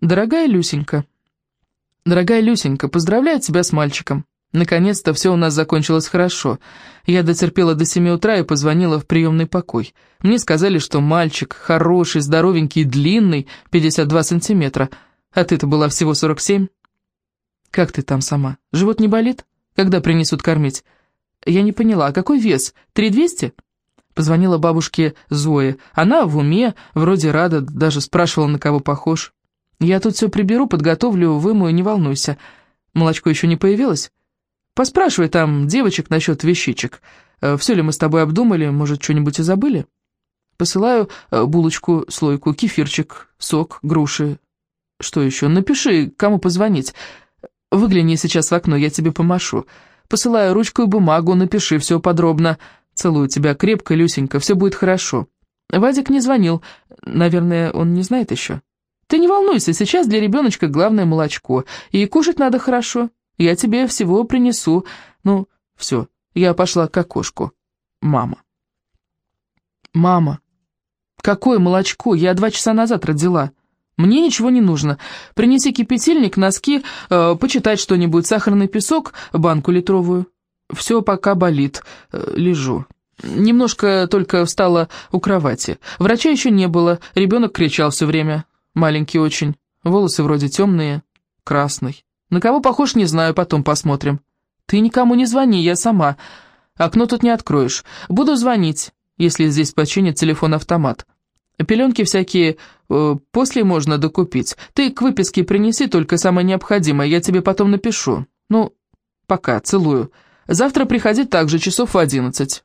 Дорогая Люсенька, Дорогая Люсенька, поздравляю тебя с мальчиком. Наконец-то все у нас закончилось хорошо. Я дотерпела до семи утра и позвонила в приемный покой. Мне сказали, что мальчик хороший, здоровенький, длинный, 52 сантиметра. А ты-то была всего 47. Как ты там сама? Живот не болит? Когда принесут кормить? Я не поняла, а какой вес? 3200? Позвонила бабушке Зое. Она в уме, вроде рада, даже спрашивала, на кого похож. Я тут все приберу, подготовлю, вымою, не волнуйся. Молочко еще не появилось? Поспрашивай там девочек насчет вещичек. Э, все ли мы с тобой обдумали, может, что-нибудь и забыли? Посылаю э, булочку, слойку, кефирчик, сок, груши. Что еще? Напиши, кому позвонить. Выгляни сейчас в окно, я тебе помашу. Посылаю ручку и бумагу, напиши все подробно. Целую тебя крепко, Люсенька, все будет хорошо. Вадик не звонил. Наверное, он не знает еще. Ты не волнуйся, сейчас для ребеночка главное молочко, и кушать надо хорошо. Я тебе всего принесу. Ну, все, я пошла к окошку. Мама. Мама, какое молочко? Я два часа назад родила. Мне ничего не нужно. Принеси кипятильник, носки, э, почитать что-нибудь, сахарный песок, банку литровую. Все пока болит. Э, лежу. Немножко только встала у кровати. Врача еще не было, ребенок кричал все время. Маленький очень. Волосы вроде темные. Красный. На кого похож, не знаю, потом посмотрим. Ты никому не звони, я сама. Окно тут не откроешь. Буду звонить, если здесь починят телефон-автомат. Пеленки всякие э, после можно докупить. Ты к выписке принеси только самое необходимое, я тебе потом напишу. Ну, пока, целую. Завтра приходи также, часов в одиннадцать.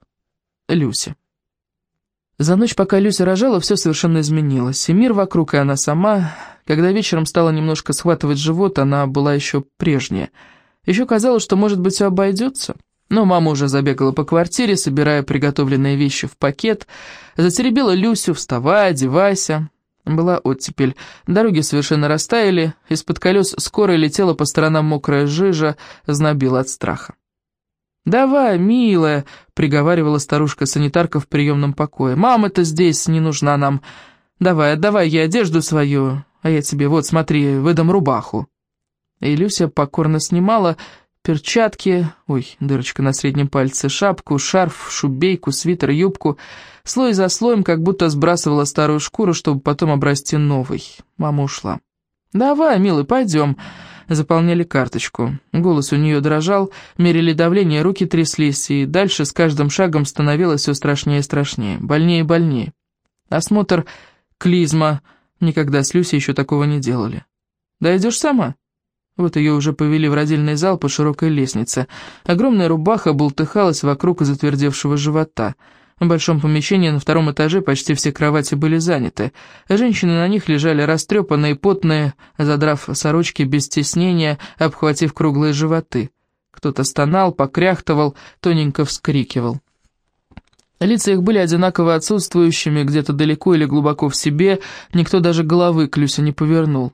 Люся. За ночь, пока Люся рожала, все совершенно изменилось. И мир вокруг, и она сама. Когда вечером стала немножко схватывать живот, она была еще прежняя. Еще казалось, что, может быть, все обойдется. Но мама уже забегала по квартире, собирая приготовленные вещи в пакет. Затеребила Люсю, вставай, одевайся. Была оттепель. Дороги совершенно растаяли. Из-под колес скоро летела по сторонам мокрая жижа, знобила от страха. «Давай, милая», — приговаривала старушка-санитарка в приемном покое. «Мама-то здесь не нужна нам. Давай, отдавай ей одежду свою, а я тебе, вот, смотри, выдам рубаху». И Люся покорно снимала перчатки, ой, дырочка на среднем пальце, шапку, шарф, шубейку, свитер, юбку, слой за слоем, как будто сбрасывала старую шкуру, чтобы потом обрасти новый. Мама ушла. «Давай, милый, пойдем». Заполняли карточку. Голос у нее дрожал, мерили давление, руки тряслись, и дальше с каждым шагом становилось все страшнее и страшнее, больнее и больнее. Осмотр клизма. Никогда с Люсей еще такого не делали. «Дойдешь сама?» Вот ее уже повели в родильный зал по широкой лестнице. Огромная рубаха болтыхалась вокруг затвердевшего живота — в большом помещении на втором этаже почти все кровати были заняты. Женщины на них лежали растрепанные, потные, задрав сорочки без стеснения, обхватив круглые животы. Кто-то стонал, покряхтывал, тоненько вскрикивал. Лица их были одинаково отсутствующими, где-то далеко или глубоко в себе, никто даже головы к Люсе не повернул.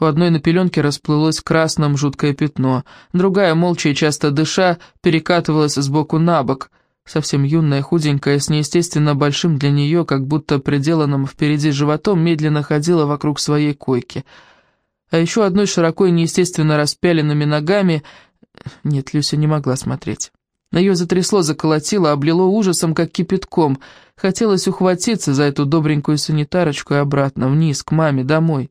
У одной на пеленке расплылось красным жуткое пятно, другая, молча и часто дыша, перекатывалась сбоку на бок — совсем юная, худенькая, с неестественно большим для нее, как будто приделанным впереди животом, медленно ходила вокруг своей койки. А еще одной широко и неестественно распяленными ногами... Нет, Люся не могла смотреть. Ее затрясло, заколотило, облило ужасом, как кипятком. Хотелось ухватиться за эту добренькую санитарочку и обратно, вниз, к маме, домой.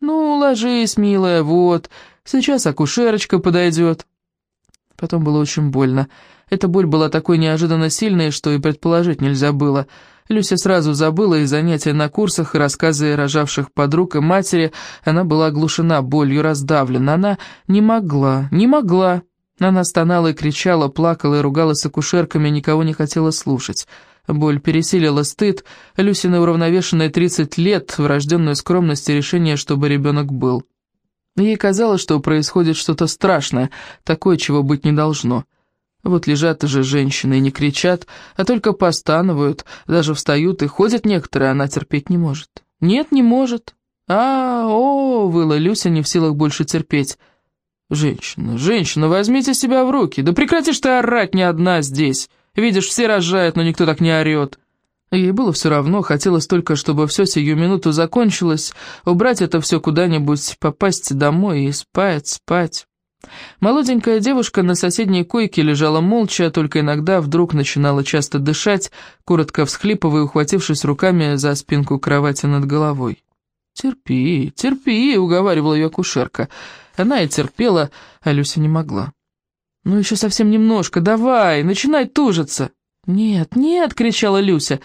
«Ну, ложись, милая, вот, сейчас акушерочка подойдет». Потом было очень больно. Эта боль была такой неожиданно сильной, что и предположить нельзя было. Люся сразу забыла и занятия на курсах, и рассказы рожавших подруг и матери. Она была оглушена болью, раздавлена. Она не могла, не могла. Она стонала и кричала, плакала и ругалась акушерками, никого не хотела слушать. Боль пересилила стыд, Люсины уравновешенные 30 лет, врожденную скромность и решение, чтобы ребенок был. Ей казалось, что происходит что-то страшное, такое, чего быть не должно. Вот лежат же женщины и не кричат, а только постанывают, даже встают и ходят некоторые, она терпеть не может. Нет, не может. А, о, выла Люся, не в силах больше терпеть. Женщина, женщина, возьмите себя в руки, да прекратишь ты орать не одна здесь. Видишь, все рожают, но никто так не орет. Ей было все равно, хотелось только, чтобы все сию минуту закончилось, убрать это все куда-нибудь, попасть домой и спать, спать. Молоденькая девушка на соседней койке лежала молча, только иногда вдруг начинала часто дышать, коротко всхлипывая, ухватившись руками за спинку кровати над головой. «Терпи, терпи», — уговаривала ее акушерка. Она и терпела, а Люся не могла. «Ну еще совсем немножко, давай, начинай тужиться». «Нет, нет!» — кричала Люся.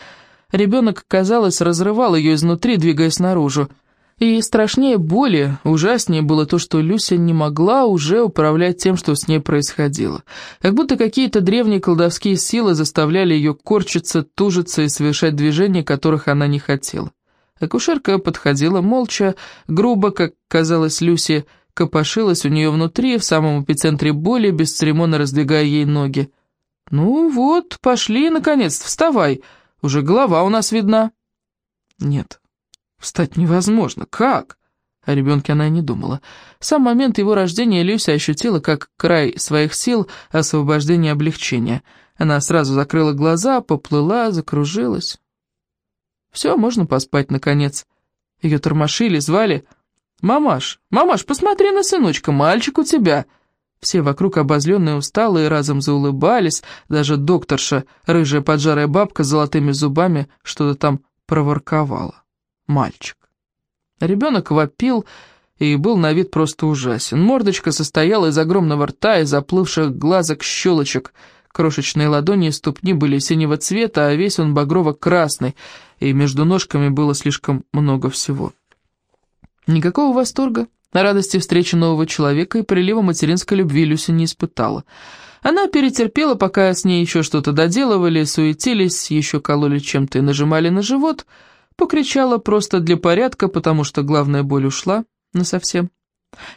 Ребенок, казалось, разрывал ее изнутри, двигаясь наружу. И страшнее боли, ужаснее было то, что Люся не могла уже управлять тем, что с ней происходило. Как будто какие-то древние колдовские силы заставляли ее корчиться, тужиться и совершать движения, которых она не хотела. Акушерка подходила молча, грубо, как казалось Люсе, копошилась у нее внутри, в самом эпицентре боли, бесцеремонно раздвигая ей ноги. «Ну вот, пошли, наконец, вставай, уже голова у нас видна». «Нет, встать невозможно, как?» О ребенке она и не думала. В сам момент его рождения Люся ощутила как край своих сил освобождения и облегчения. Она сразу закрыла глаза, поплыла, закружилась. Все, можно поспать, наконец. Ее тормошили, звали. «Мамаш, мамаш, посмотри на сыночка, мальчик у тебя!» Все вокруг обозленные усталые разом заулыбались, даже докторша, рыжая поджарая бабка с золотыми зубами, что-то там проворковала. Мальчик. Ребенок вопил и был на вид просто ужасен. Мордочка состояла из огромного рта и заплывших глазок щелочек. Крошечные ладони и ступни были синего цвета, а весь он багрово-красный, и между ножками было слишком много всего. Никакого восторга, радости встречи нового человека и прилива материнской любви Люся не испытала. Она перетерпела, пока с ней еще что-то доделывали, суетились, еще кололи чем-то и нажимали на живот, покричала просто для порядка, потому что главная боль ушла насовсем.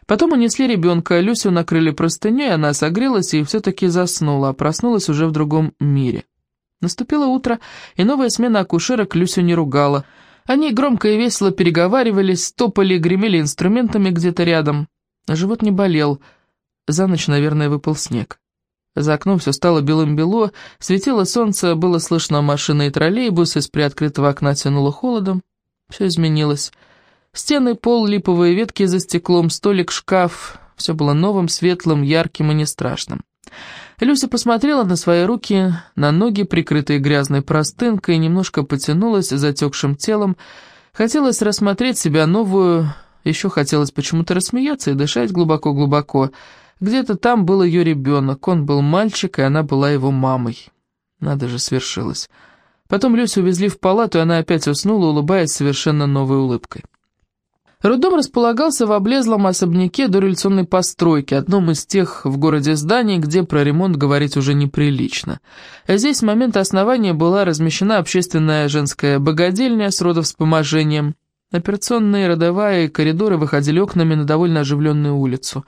Потом унесли ребенка, Люсю накрыли простыней, она согрелась и все-таки заснула, а проснулась уже в другом мире. Наступило утро, и новая смена акушерок Люсю не ругала – они громко и весело переговаривались, топали гремели инструментами где-то рядом. Живот не болел. За ночь, наверное, выпал снег. За окном все стало белым-бело, светило солнце, было слышно машины и троллейбусы, из приоткрытого окна тянуло холодом. Все изменилось. Стены, пол, липовые ветки за стеклом, столик, шкаф. Все было новым, светлым, ярким и не страшным. Люся посмотрела на свои руки, на ноги, прикрытые грязной простынкой, немножко потянулась затекшим телом. Хотелось рассмотреть себя новую, еще хотелось почему-то рассмеяться и дышать глубоко-глубоко. Где-то там был ее ребенок, он был мальчик, и она была его мамой. Надо же, свершилось. Потом Люсю увезли в палату, и она опять уснула, улыбаясь совершенно новой улыбкой. Роддом располагался в облезлом особняке дореволюционной постройки, одном из тех в городе зданий, где про ремонт говорить уже неприлично. Здесь с момента основания была размещена общественная женская богадельня с родовспоможением. Операционные, родовая и коридоры выходили окнами на довольно оживленную улицу.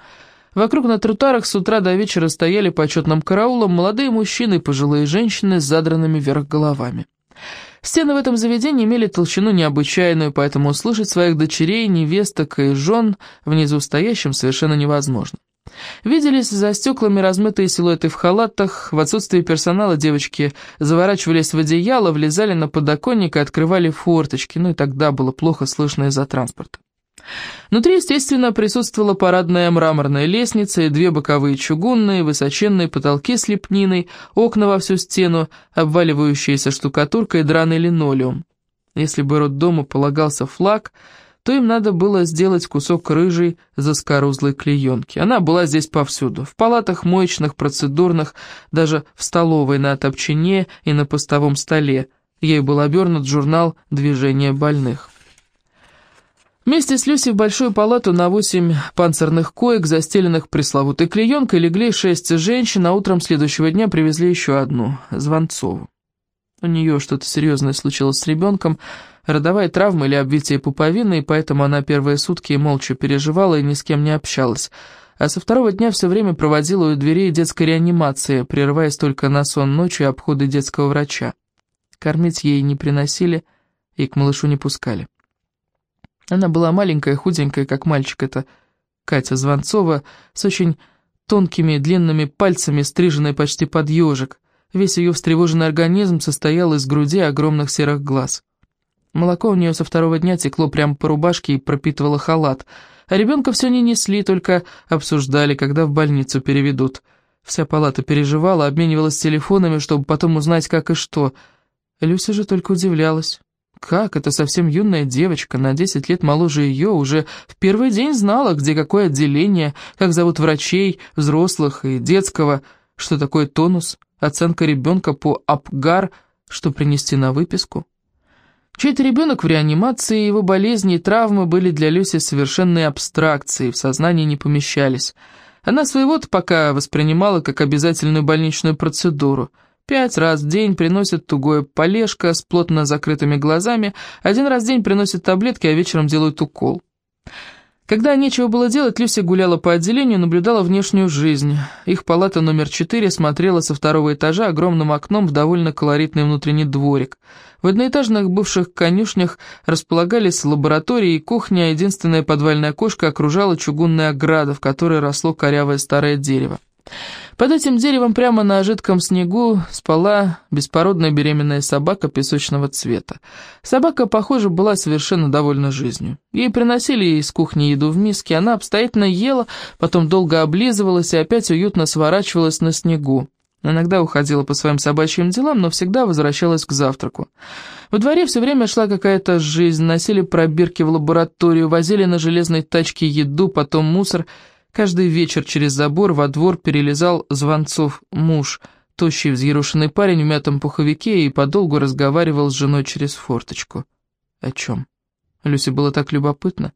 Вокруг на тротуарах с утра до вечера стояли почетным караулом молодые мужчины и пожилые женщины с задранными вверх головами. Стены в этом заведении имели толщину необычайную, поэтому услышать своих дочерей, невесток и жен внизу стоящим совершенно невозможно. Виделись за стеклами размытые силуэты в халатах, в отсутствие персонала девочки заворачивались в одеяло, влезали на подоконник и открывали форточки, ну и тогда было плохо слышно из-за транспорта. Внутри, естественно, присутствовала парадная мраморная лестница и две боковые чугунные, высоченные потолки с лепниной, окна во всю стену, обваливающиеся штукатуркой и драный линолеум. Если бы роддому полагался флаг, то им надо было сделать кусок рыжей заскорузлой клеенки. Она была здесь повсюду, в палатах моечных, процедурных, даже в столовой на топчине и на постовом столе. Ей был обернут журнал «Движение больных». Вместе с Люси в большую палату на восемь панцирных коек, застеленных пресловутой клеенкой, легли шесть женщин, а утром следующего дня привезли еще одну, Звонцову. У нее что-то серьезное случилось с ребенком, родовая травма или обвитие пуповины, и поэтому она первые сутки молча переживала и ни с кем не общалась, а со второго дня все время проводила у дверей детской реанимации, прерываясь только на сон ночью и обходы детского врача. Кормить ей не приносили и к малышу не пускали. Она была маленькая, худенькая, как мальчик, это Катя Звонцова, с очень тонкими длинными пальцами, стриженной почти под ежик. Весь ее встревоженный организм состоял из груди огромных серых глаз. Молоко у нее со второго дня текло прямо по рубашке и пропитывало халат, а ребенка все не несли, только обсуждали, когда в больницу переведут. Вся палата переживала, обменивалась телефонами, чтобы потом узнать, как и что. Люся же только удивлялась. Как это совсем юная девочка, на 10 лет моложе ее, уже в первый день знала, где какое отделение, как зовут врачей, взрослых и детского, что такое тонус, оценка ребенка по АПГАР, что принести на выписку. Чей-то ребенок в реанимации, его болезни и травмы были для Люси совершенной абстракцией, в сознании не помещались. Она своего-то пока воспринимала как обязательную больничную процедуру. Пять раз в день приносит тугое полежка с плотно закрытыми глазами, один раз в день приносит таблетки, а вечером делают укол. Когда нечего было делать, Люся гуляла по отделению, наблюдала внешнюю жизнь. Их палата номер четыре смотрела со второго этажа огромным окном в довольно колоритный внутренний дворик. В одноэтажных бывших конюшнях располагались лаборатории и кухня, а единственное подвальное окошко окружала чугунная ограда, в которой росло корявое старое дерево. Под этим деревом прямо на жидком снегу спала беспородная беременная собака песочного цвета. Собака, похоже, была совершенно довольна жизнью. Ей приносили из кухни еду в миске, она обстоятельно ела, потом долго облизывалась и опять уютно сворачивалась на снегу. Иногда уходила по своим собачьим делам, но всегда возвращалась к завтраку. Во дворе все время шла какая-то жизнь, носили пробирки в лабораторию, возили на железной тачке еду, потом мусор – Каждый вечер через забор во двор перелезал Звонцов муж, тощий взъерошенный парень в мятом пуховике и подолгу разговаривал с женой через форточку. О чем? Люсе было так любопытно.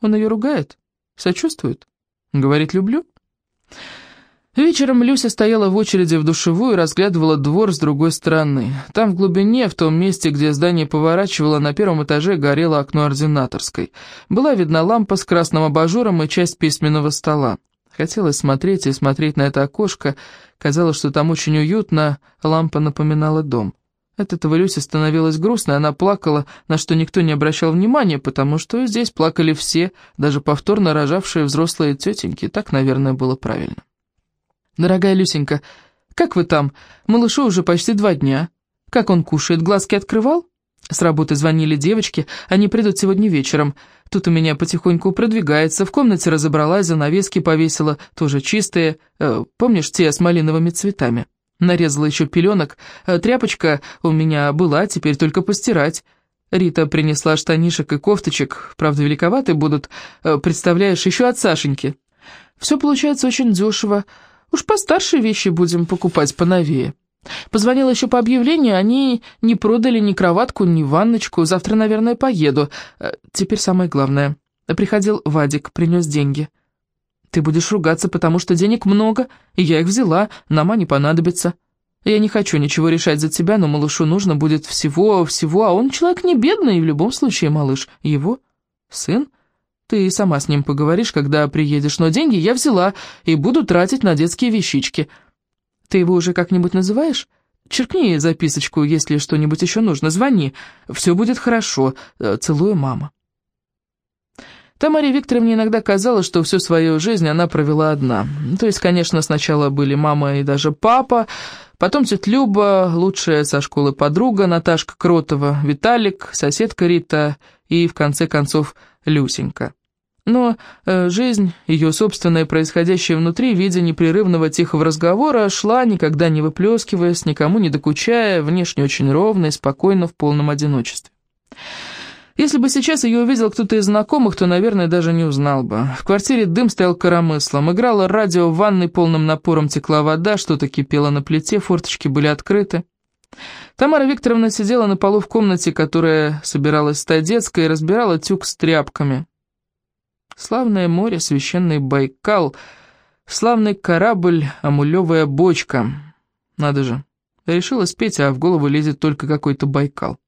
Он ее ругает? Сочувствует? Говорит «люблю»? Вечером Люся стояла в очереди в душевую и разглядывала двор с другой стороны. Там в глубине, в том месте, где здание поворачивало, на первом этаже горело окно ординаторской. Была видна лампа с красным абажуром и часть письменного стола. Хотелось смотреть и смотреть на это окошко. Казалось, что там очень уютно, лампа напоминала дом. От этого Люсе становилось грустно, она плакала, на что никто не обращал внимания, потому что здесь плакали все, даже повторно рожавшие взрослые тетеньки. Так, наверное, было правильно. «Дорогая Люсенька, как вы там? Малышу уже почти два дня. Как он кушает? Глазки открывал?» С работы звонили девочки, они придут сегодня вечером. Тут у меня потихоньку продвигается, в комнате разобралась, занавески повесила, тоже чистые. Э, помнишь, те с малиновыми цветами? Нарезала еще пеленок. Э, тряпочка у меня была, теперь только постирать. Рита принесла штанишек и кофточек, правда, великоваты будут, э, представляешь, еще от Сашеньки. Все получается очень дешево. Уж постарше вещи будем покупать поновее. Позвонила еще по объявлению, они не продали ни кроватку, ни ванночку. Завтра, наверное, поеду. Э, теперь самое главное. Приходил Вадик, принес деньги. Ты будешь ругаться, потому что денег много, и я их взяла, нам они понадобятся. Я не хочу ничего решать за тебя, но малышу нужно будет всего-всего, а он человек не бедный, и в любом случае малыш его сын. Ты сама с ним поговоришь, когда приедешь, но деньги я взяла и буду тратить на детские вещички. Ты его уже как-нибудь называешь? Черкни записочку, если что-нибудь еще нужно, звони. Все будет хорошо. Э, целую, мама. Тамаре Викторовне иногда казалось, что всю свою жизнь она провела одна. То есть, конечно, сначала были мама и даже папа, потом тетя Люба, лучшая со школы подруга Наташка Кротова, Виталик, соседка Рита и, в конце концов, Люсенька. Но э, жизнь, ее собственная, происходящая внутри, в виде непрерывного тихого разговора, шла, никогда не выплескиваясь, никому не докучая, внешне очень ровно и спокойно в полном одиночестве. Если бы сейчас ее увидел кто-то из знакомых, то, наверное, даже не узнал бы. В квартире дым стоял коромыслом, играло радио, в ванной полным напором текла вода, что-то кипело на плите, форточки были открыты. Тамара Викторовна сидела на полу в комнате, которая собиралась стать детской, и разбирала тюк с тряпками. Славное море, священный Байкал, славный корабль, амулевая бочка. Надо же, решила спеть, а в голову лезет только какой-то Байкал.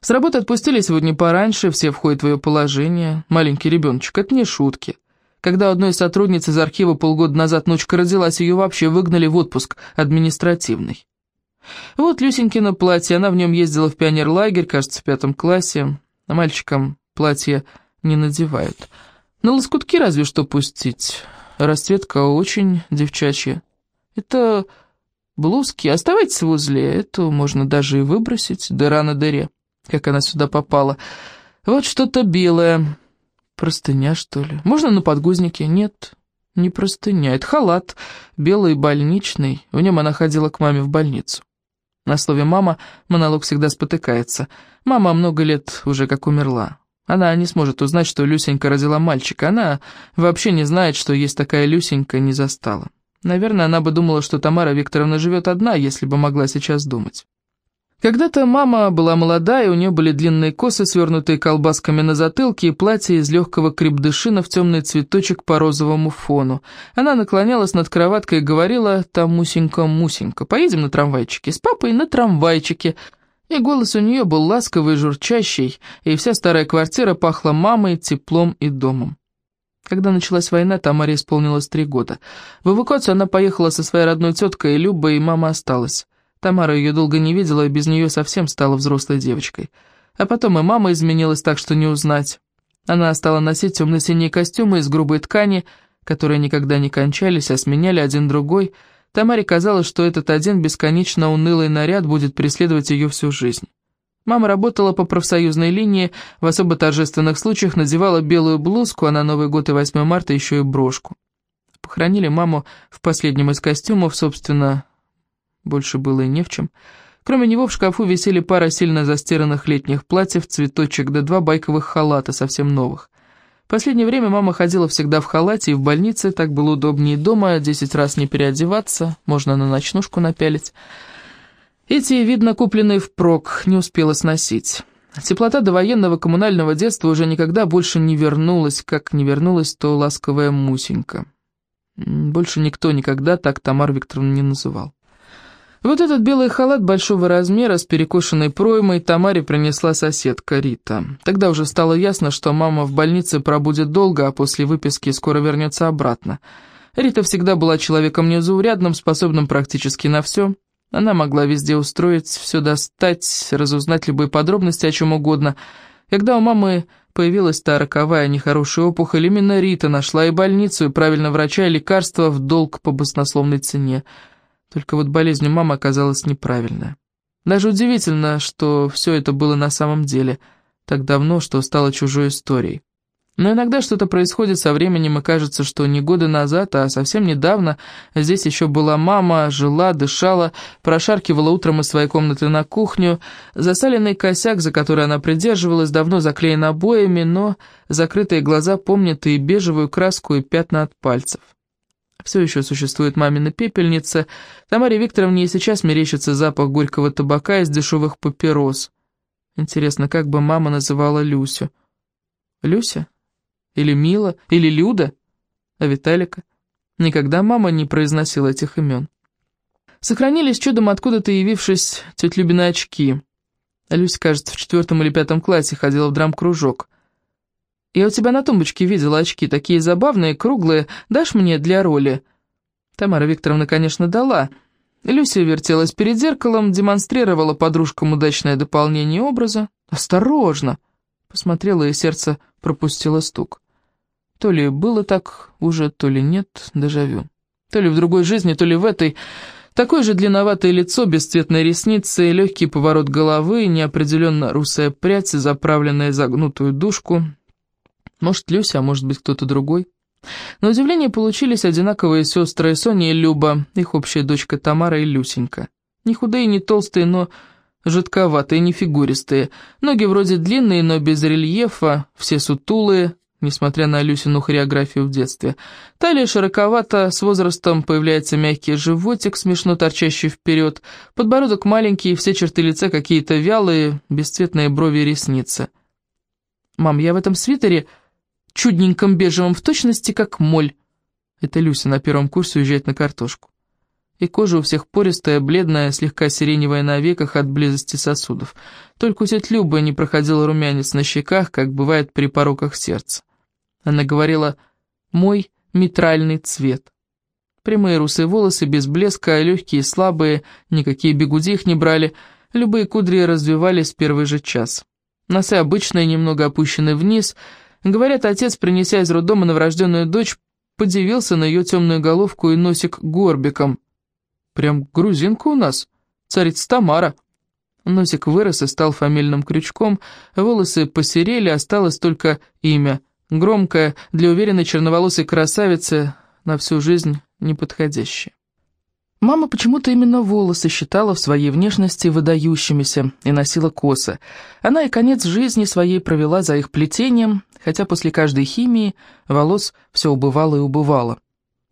С работы отпустили сегодня пораньше, все входят в ее положение. Маленький ребеночек, это не шутки. Когда одной сотрудницы из архива полгода назад ночка родилась, ее вообще выгнали в отпуск административный. Вот Люсенькино платье, она в нем ездила в пионерлагерь, кажется, в пятом классе. Мальчикам платье не надевают. На лоскутки разве что пустить. Расцветка очень девчачья. Это Блузки оставайтесь возле, эту можно даже и выбросить, дыра на дыре, как она сюда попала. Вот что-то белое. Простыня, что ли? Можно на подгузнике? Нет, не простыня, это халат, белый больничный. В нем она ходила к маме в больницу. На слове «мама» монолог всегда спотыкается. Мама много лет уже как умерла. Она не сможет узнать, что Люсенька родила мальчика. Она вообще не знает, что есть такая Люсенька, не застала. Наверное, она бы думала, что Тамара Викторовна живет одна, если бы могла сейчас думать. Когда-то мама была молодая, у нее были длинные косы, свернутые колбасками на затылке, и платье из легкого крепдышина в темный цветочек по розовому фону. Она наклонялась над кроваткой и говорила «Там, Мусенька, Мусенька, поедем на трамвайчике, с папой на трамвайчике». И голос у нее был ласковый журчащий, и вся старая квартира пахла мамой, теплом и домом. Когда началась война, Тамаре исполнилось три года. В эвакуацию она поехала со своей родной теткой Любой, и мама осталась. Тамара ее долго не видела, и без нее совсем стала взрослой девочкой. А потом и мама изменилась так, что не узнать. Она стала носить темно-синие костюмы из грубой ткани, которые никогда не кончались, а сменяли один другой. Тамаре казалось, что этот один бесконечно унылый наряд будет преследовать ее всю жизнь. Мама работала по профсоюзной линии, в особо торжественных случаях надевала белую блузку, а на Новый год и 8 марта еще и брошку. Похоронили маму в последнем из костюмов, собственно, больше было и не в чем. Кроме него в шкафу висели пара сильно застиранных летних платьев, цветочек, да два байковых халата, совсем новых. Последнее время мама ходила всегда в халате и в больнице, так было удобнее дома, десять раз не переодеваться, можно на ночнушку напялить. Эти, видно, купленные впрок, не успела сносить. Теплота довоенного коммунального детства уже никогда больше не вернулась, как не вернулась то ласковая Мусенька. Больше никто никогда так Тамару Викторовну не называл. Вот этот белый халат большого размера с перекошенной проймой Тамаре принесла соседка Рита. Тогда уже стало ясно, что мама в больнице пробудет долго, а после выписки скоро вернется обратно. Рита всегда была человеком незаурядным, способным практически на все. Она могла везде устроить, все достать, разузнать любые подробности о чем угодно. Когда у мамы появилась та роковая нехорошая опухоль, именно Рита нашла и больницу, и правильно врача, и лекарства в долг по баснословной цене. Только вот болезнь у мамы оказалась неправильная. Даже удивительно, что все это было на самом деле, так давно, что стало чужой историей. Но иногда что-то происходит со временем, и кажется, что не годы назад, а совсем недавно здесь еще была мама, жила, дышала, прошаркивала утром из своей комнаты на кухню. Засаленный косяк, за который она придерживалась, давно заклеен обоями, но закрытые глаза помнят и бежевую краску, и пятна от пальцев. Все еще существует мамина пепельница. Тамаре Викторовне и сейчас мерещится запах горького табака из дешевых папирос. Интересно, как бы мама называла Люсю? Люся? Или Мила? Или Люда? А Виталика? Никогда мама не произносила этих имен. Сохранились чудом откуда-то явившись тетя Любина очки. Люся, кажется, в четвертом или пятом классе ходила в драм-кружок. Я у тебя на тумбочке видела очки, такие забавные, круглые. Дашь мне для роли?» Тамара Викторовна, конечно, дала. Люся вертелась перед зеркалом, демонстрировала подружкам удачное дополнение образа. «Осторожно!» Посмотрела, и сердце пропустило стук. То ли было так уже, то ли нет, дежавю. То ли в другой жизни, то ли в этой... Такое же длинноватое лицо, бесцветные ресницы, легкий поворот головы, неопределенно русая прядь, заправленная загнутую дужку, может, Люся, а может быть, кто-то другой. На удивление получились одинаковые сестры Соня и Люба, их общая дочка Тамара и Люсенька. Не худые, не толстые, но жидковатые, не фигуристые. Ноги вроде длинные, но без рельефа, все сутулые, несмотря на Люсину хореографию в детстве. Талия широковата, с возрастом появляется мягкий животик, смешно торчащий вперед, подбородок маленький, все черты лица какие-то вялые, бесцветные брови и ресницы. «Мам, я в этом свитере...» чудненьком бежевом, в точности как моль. Это Люся на первом курсе уезжает на картошку. И кожа у всех пористая, бледная, слегка сиреневая на веках от близости сосудов. Только у тетя Люба не проходил румянец на щеках, как бывает при пороках сердца. Она говорила «мой митральный цвет». Прямые русые волосы без блеска, легкие слабые, никакие бегуди их не брали, любые кудри развивались в первый же час. Носы обычные, немного опущены вниз — Говорят, отец, принеся из роддома новорожденную дочь, подивился на ее темную головку и носик горбиком. прям грузинка у нас, царица Тамара». Носик вырос и стал фамильным крючком, волосы посерели, осталось только имя. Громкое, для уверенной черноволосой красавицы, на всю жизнь неподходящее. Мама почему-то именно волосы считала в своей внешности выдающимися и носила косы. Она и конец жизни своей провела за их плетением, хотя после каждой химии волос все убывало и убывало.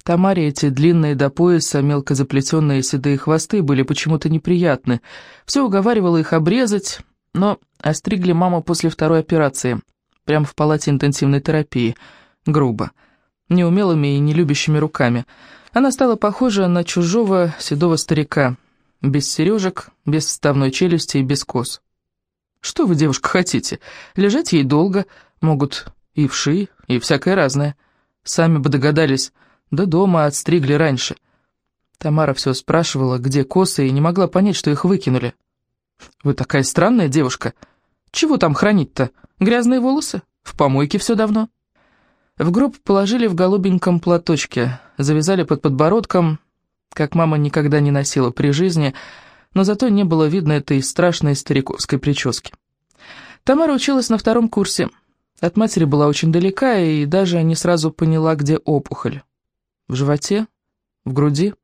Тамаре эти длинные до пояса, мелко заплетенные седые хвосты были почему-то неприятны. Все уговаривало их обрезать, но остригли маму после второй операции, прямо в палате интенсивной терапии, грубо, неумелыми и нелюбящими руками. Она стала похожа на чужого седого старика, без сережек, без вставной челюсти и без кос. Что вы, девушка, хотите? Лежать ей долго, могут и вши, и всякое разное. Сами бы догадались, да дома отстригли раньше. Тамара все спрашивала, где косы, и не могла понять, что их выкинули. «Вы такая странная девушка. Чего там хранить-то? Грязные волосы? В помойке все давно». В гроб положили в голубеньком платочке, завязали под подбородком, как мама никогда не носила при жизни, но зато не было видно этой страшной стариковской прически. Тамара училась на втором курсе. От матери была очень далека и даже не сразу поняла, где опухоль. В животе? В груди?